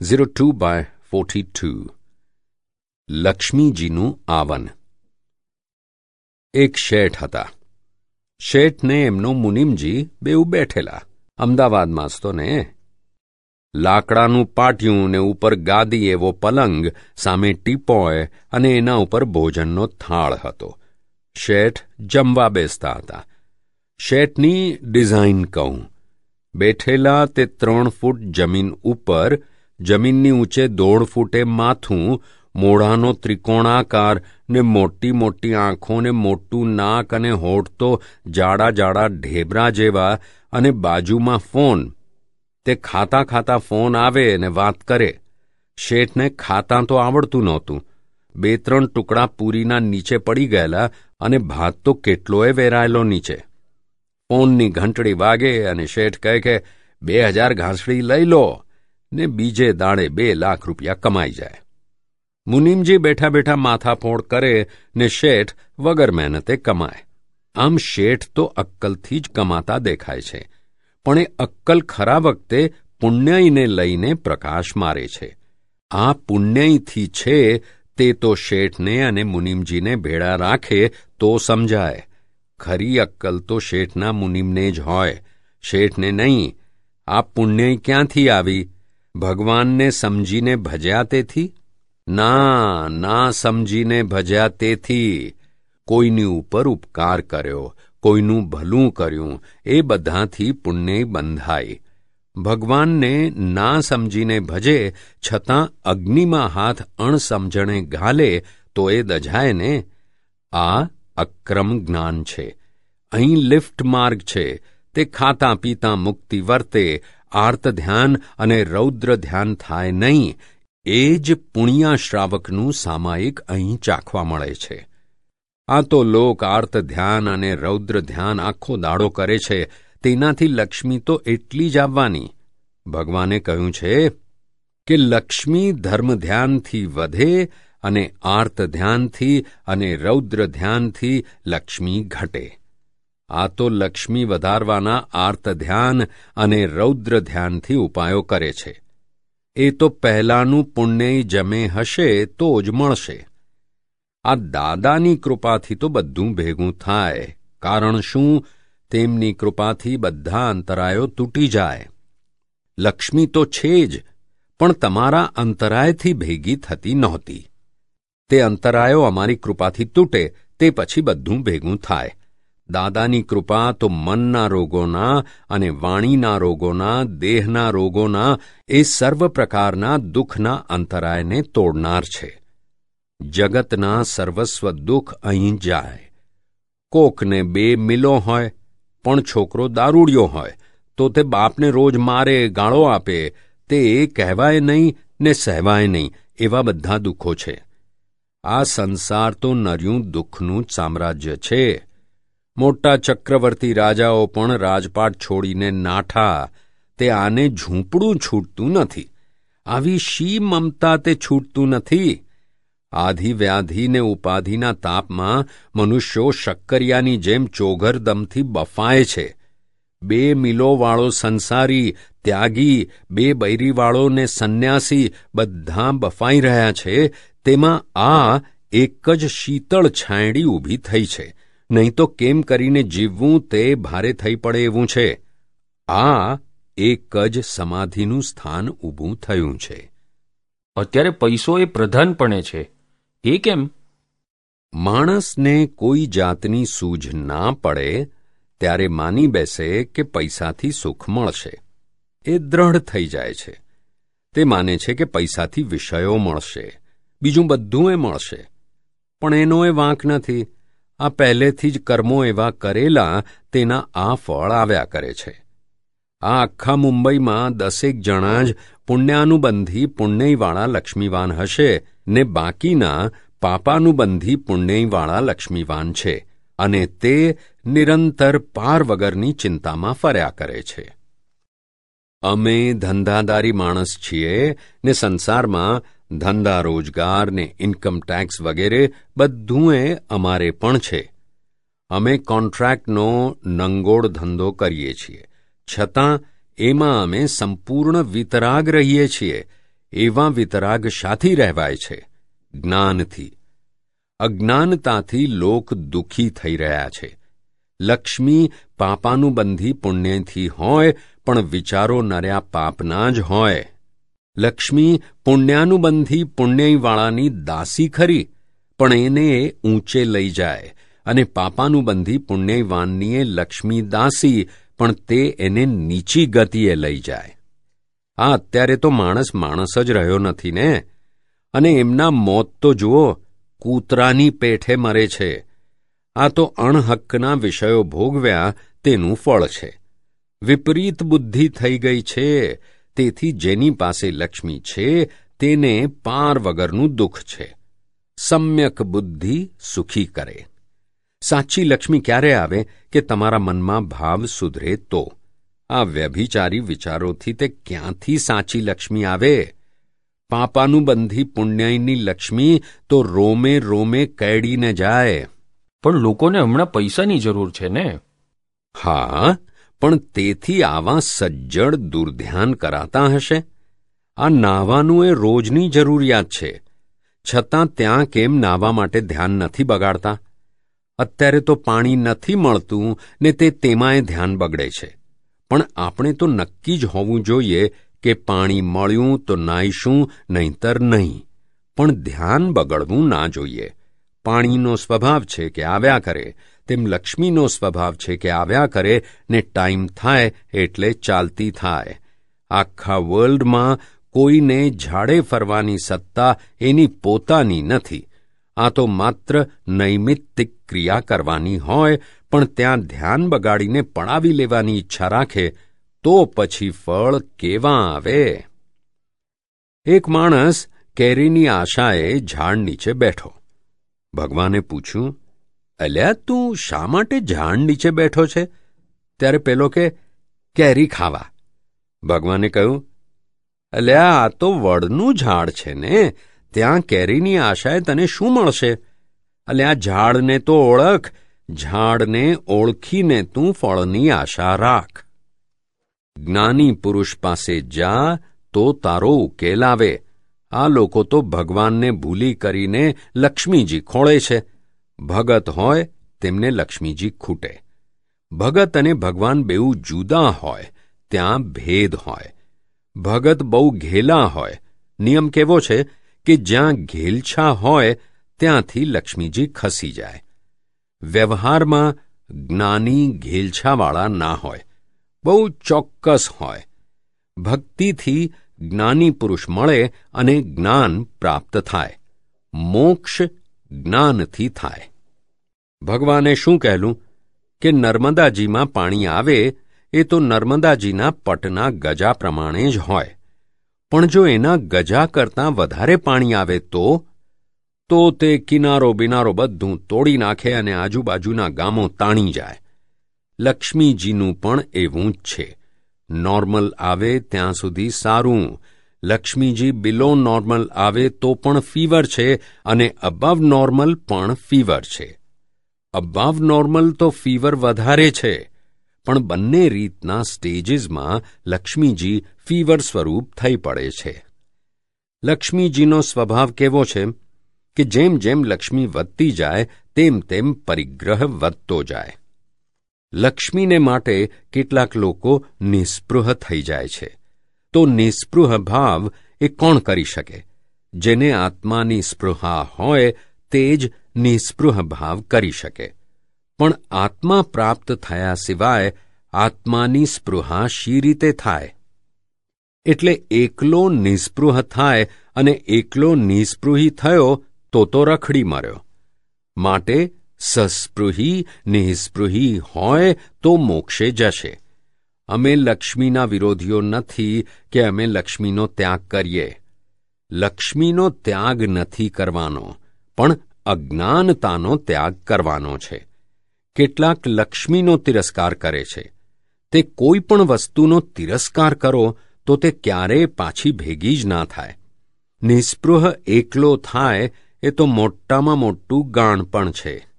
Zero two by forty two લક્ષ્મીજીનું આવન એક શેઠ હતા શેઠને એમનો મુનિમજી બેઉ બેઠેલા અમદાવાદમાં જ ને લાકડાનું પાટિયું ને ઉપર ગાદી એવો પલંગ સામે ટીપોય અને એના ઉપર ભોજનનો થાળ હતો શેઠ જમવા બેસતા હતા શેઠની ડિઝાઇન કહું બેઠેલા તે ત્રણ ફૂટ જમીન ઉપર જમીનની ઊંચે દોઢ ફૂટે માથું, મોઢાનો ત્રિકોણાકાર ને મોટી મોટી આંખો ને મોટું નાક અને હોઠ તો જાડા જાડા ઢેબરા જેવા અને બાજુમાં ફોન. તે ખાતા ખાતા ફોન આવે ને વાત કરે. શેઠને ખાતા તો આવડતું નહોતું. બે ત્રણ ટુકડા પૂરીના નીચે પડી ગયેલા અને ભાત તો કેટલોય વેરાયેલો નીચે. ફોનની ઘંટડી વાગે અને શેઠ કહે કે, બે હજાર ઘાસડી લઈ લો. ને બીજે દાડે બે લાખ રૂપિયા કમાઈ જાય. મુનિમજી બેઠા બેઠા માથાફોડ કરે ને શેઠ વગર મહેનતે કમાય. આમ શેઠ તો અક્કલથી જ કમાતા દેખાય છે, પણ એ અક્કલ ખરા વખતે પુણ્યને લઈને પ્રકાશ મારે છે. આ પુણ્યથી છે તે તો શેઠને અને મુનિમજીને ભેળા રાખે તો સમજાય. ખરી અક્કલ તો શેઠના મુનિમને જ હોય, શેઠને નહીં. આ પુણ્ય ક્યાંથી આવી? ભગવાનને સમજીને ભજ્યા તેથી? ના ના સમજીને ભજ્યા તેથી. કોઈની ઉપર ઉપકાર કર્યો, કોઈનું ભલું કર્યું, એ બધાથી પુણ્ય બંધાય. ભગવાનને ના સમજીને ભજે, છતાં અગ્નિમાં હાથ અણસમજણે ઘાલે તો એ દજાય ને આ અક્રમ જ્ઞાન છે. અહીં લિફ્ટ માર્ગ છે. તે ખાતા પીતા મુક્તિ વર્તે આર્ત ધ્યાન અને રૌદ્ર ધ્યાન થાય નહીં, એ જ પુણ્યાશ્રાવકનું સામાયિક અહીં ચાખવા મળે છે. આ તો લોક આર્ત ધ્યાન અને રૌદ્ર ધ્યાન આખો દાડો કરે છે, તેનાથી લક્ષ્મી તો એટલી જ આવવાની. ભગવાને કહ્યું છે કે લક્ષ્મી ધર્મ ધ્યાનથી વધે અને આર્ત ધ્યાનથી અને રૌદ્ર ધ્યાનથી લક્ષ્મી ઘટે. આ તો લક્ષ્મી વધારવાના આર્ત ધ્યાન અને રૌદ્ર ધ્યાનથી ઉપાયો કરે છે. એ તો પહેલાંનું પુણ્ય જમે હશે તો જ મળશે. આ દાદાની કૃપાથી તો બધું ભેગું થાય. કારણ શું? તેમની કૃપાથી બધા અંતરાયો તૂટી જાય. લક્ષ્મી તો છે જ, પણ તમારા અંતરાયથી ભેગી થતી નહોતી. તે અંતરાયો અમારી કૃપાથી તૂટે, તે પછી બધું ભેગું થાય. દાદાની કૃપા તો મનના રોગોના અને વાણીના રોગોના, દેહના રોગોના, એ સર્વ પ્રકારના દુઃખના અંતરાયને તોડનાર છે. જગતના સર્વસ્વ દુઃખ અહીં જાય. કોકને બે મિલો હોય, પણ છોકરો દારૂડિયો હોય, તો તે બાપને રોજ મારે ગાળો આપે, તે કહેવાય નહીં ને સહેવાય નહીં, એવા બધા દુઃખો છે. આ સંસાર તો નર્યું દુઃખનું સામ્રાજ્ય છે. મોટા ચક્રવર્તી રાજાઓ પણ રાજપાટ છોડીને નાઠા. તે આને ઝૂંપડું છૂટતું નથી. આવી શી મમતા તે છૂટતું નથી? આધિ વ્યાધિ ને ઉપાધિના તાપમાં મનુષ્યો શક્કરિયાની જેમ ચોઘરદમથી બફાય છે. બે મિલોવાળો સંસારી ત્યાગી, બે બૈરીવાળોને સંન્યાસી બધા બફાઈ રહ્યા છે, તેમાં આ એક જ શીતળ છાંયડી ઊભી થઈ છે. નહીં તો કેમ કરીને જીવવું તે ભારે થઈ પડે એવું છે. આ એક જ સમાધિનું સ્થાન ઊભું થયું છે. અત્યારે પૈસો એ પ્રધાનપણે છે. એ કેમ? માણસને કોઈ જાતની સૂઝ ના પડે ત્યારે માની બેસે કે પૈસાથી સુખ મળશે. એ દ્રઢ થઈ જાય છે. તે માને છે કે પૈસાથી વિષયો મળશે. બીજું બધું એ મળશે. પણ એનો એ વાંક નથી. આ પહેલેથી જ કર્મો એવા કરેલા તેના આ ફળ આવ્યા કરે છે. આ આખા મુંબઈમાં દસેક જણા જ પુણ્યાનુબંધી પુણ્યવાળા લક્ષ્મીવાન હશે ને બાકીના પાપાનુબંધી પુણ્યવાળા લક્ષ્મીવાન છે અને તે નિરંતર પાર વગરની ચિંતામાં ફર્યા કરે છે. અમે ધંધાદારી માણસ છીએ ને સંસારમાં ધંધા રોજગાર ને ઇન્કમ ટેક્સ વગેરે બધું એ અમારે પણ છે. અમે કોન્ટ્રાક્ટનો નંગોળ ધંધો કરીએ છીએ. છતાં એમાં અમે સંપૂર્ણ વિતરાગ રહીએ છીએ. એવા વિતરાગ શાથી રહેવાય છે. જ્ઞાનથી. અજ્ઞાનતાથી લોક દુઃખી થઈ રહ્યા છે. લક્ષ્મી પાપાનુબંધી પુણ્યથી હોય પણ વિચારો નર્યા પાપના જ હોય. લક્ષ્મી પુણ્યાનુબંધી પુણ્યવાળાની દાસી ખરી, પણ એને ઊંચે લઈ જાય અને પાપાનુબંધી પુણ્યવાનનીએ લક્ષ્મી દાસી, પણ તે એને નીચી ગતિએ લઈ જાય. આ અત્યારે તો માણસ માણસ જ રહ્યો નથી ને? અને એમના મોત તો જુઓ, કૂતરાની પેઠે મરે છે. આ તો અણહક્કના વિષયો ભોગવ્યા તેનું ફળ છે. વિપરીત બુદ્ધિ થઈ ગઈ છે તેથી જેની પાસે લક્ષ્મી છે તેને પાર વગરનું દુઃખ છે. સમ્યક બુદ્ધિ સુખી કરે. સાચી લક્ષ્મી ક્યારે આવે કે તમારા મનમાં ભાવ સુધરે તો? આ વ્યભિચારી વિચારોથી તે ક્યાંથી સાચી લક્ષ્મી આવે? પાપાનુબંધી પુણ્યની લક્ષ્મી તો રોમે રોમે કેડીને જાય. પણ લોકોને હમણાં પૈસાની જરૂર છે ને? હા પણ તેથી આવા સજ્જડ દુર્ધ્યાન કરાતા હશે? આ નાવાનું એ રોજની જરૂરિયાત છે. છતાં ત્યાં કેમ નાવા માટે ધ્યાન નથી બગાડતા? અત્યારે તો પાણી નથી મળતું ને તે તેમાંય ધ્યાન બગડે છે. પણ આપણે તો નક્કી જ હોવું જોઈએ કે પાણી મળ્યું તો નાઈશું નહીંતર નહીં. પણ ધ્યાન બગડવું ના જોઈએ. પાણીનો સ્વભાવ છે કે આવ્યા કરે તેમ લક્ષ્મીનો સ્વભાવ છે કે આવ્યા કરે ને ટાઈમ થાય એટલે ચાલતી થાય. આખા વર્લ્ડમાં કોઈને ઝાડે ફરવાની સત્તા એની પોતાની નથી. આ તો માત્ર નૈમિત્તિક ક્રિયા કરવાની હોય, પણ ત્યાં ધ્યાન બગાડીને પડાવી લેવાની ઈચ્છા રાખે, તો પછી ફળ કેવા આવે? એક માણસ કેરીની આશાએ ઝાડ નીચે બેઠો. ભગવાને પૂછ્યું અલ્યા, તું શા માટે ઝાડ નીચે બેઠો છે? ત્યારે પેલો કે, કેરી ખાવા. ભગવાને કહ્યું, અલ્યા, આ તો વડનું ઝાડ છે ને. ત્યાં કેરીની આશાએ તને શું મળશે? અલ્યા ઝાડને તો ઓળખ. ઝાડને ઓળખીને તું ફળની આશા રાખ. જ્ઞાની પુરુષ પાસે જા, તો તારો ઉકેલ આવે. આ લોકો તો ભગવાનને ભૂલી કરીને લક્ષ્મીજી ખોળે છે. ભગત હોય, તેમને લક્ષ્મીજી ખૂટે. ભગત અને ભગવાન બેઉ જુદા હોય, ત્યાં ભેદ હોય. ભગત બહુ ઘેલા હોય. નિયમ કેવો છે કે જ્યાં ઘેલછા હોય, ત્યાંથી લક્ષ્મીજી ખસી જાય. વ્યવહારમાં જ્ઞાની ઘેલછાવાળા ના હોય. બહુ ચોક્કસ હોય. ભક્તિથી જ્ઞાની પુરુષ મળે અને જ્ઞાન પ્રાપ્ત થાય. મોક્ષ જ્ઞાનથી થાય. ભગવાને શું કહેલું? કે નર્મદાજીમાં પાણી આવે, એ તો નર્મદાજીના પટના ગજા પ્રમાણે જ હોય. પણ જો એના ગજા કરતાં વધારે પાણી આવે તો? તો તે કિનારો બિનારો બધું તોડી નાખે અને આજુબાજુના ગામો તાણી જાય. લક્ષ્મીજીનું પણ એવું જ છે. નોર્મલ આવે ત્યાં સુધી સારું. લક્ષ્મીજી બિલો નોર્મલ આવે તો પણ ફીવર છે અને અબવ નોર્મલ પણ ફીવર છે. અબવ નોર્મલ તો ફીવર વધારે છે. પણ બંને રીતના સ્ટેજીસમાં લક્ષ્મીજી ફીવર સ્વરૂપ થઈ પડે છે. લક્ષ્મીજીનો સ્વભાવ કેવો છે? કે જેમ જેમ લક્ષ્મી વધતી જાય, તેમ તેમ પરિગ્રહ વધતો જાય. લક્ષ્મીને માટે કેટલાક લોકો નિસ્પૃહ થઈ જાય છે. તો નિસ્પૃહ ભાવ એ કોણ કરી શકે? જેને આત્માની સ્પૃહા હોય તે જ નિસ્પૃહ ભાવ કરી શકે. પણ આત્મા પ્રાપ્ત થયા સિવાય આત્માની સ્પૃહા શી રીતે થાય? એટલે એકલો નિસ્પૃહ થાય અને એકલો નિસ્પૃહી થયો તો તો રખડી મર્યો. માટે સસ્પૃહી, નિસ્પૃહી હોય તો મોક્ષે જશે. અમે લક્ષ્મીના વિરોધીઓ નથી કે અમે લક્ષ્મીનો ત્યાગ કરીએ. લક્ષ્મીનો ત્યાગ નથી કરવાનો, પણ અજ્ઞાનતાનો ત્યાગ કરવાનો છે. કેટલાક લક્ષ્મીનો તિરસ્કાર કરે છે. તે કોઈ પણ વસ્તુનો તિરસ્કાર કરો તો તે ક્યારેય પાછી ભેગી જ ના થાય. નિસ્પૃહ એકલો થાય એ તો મોટામાં મોટું ગાણ પણ છે.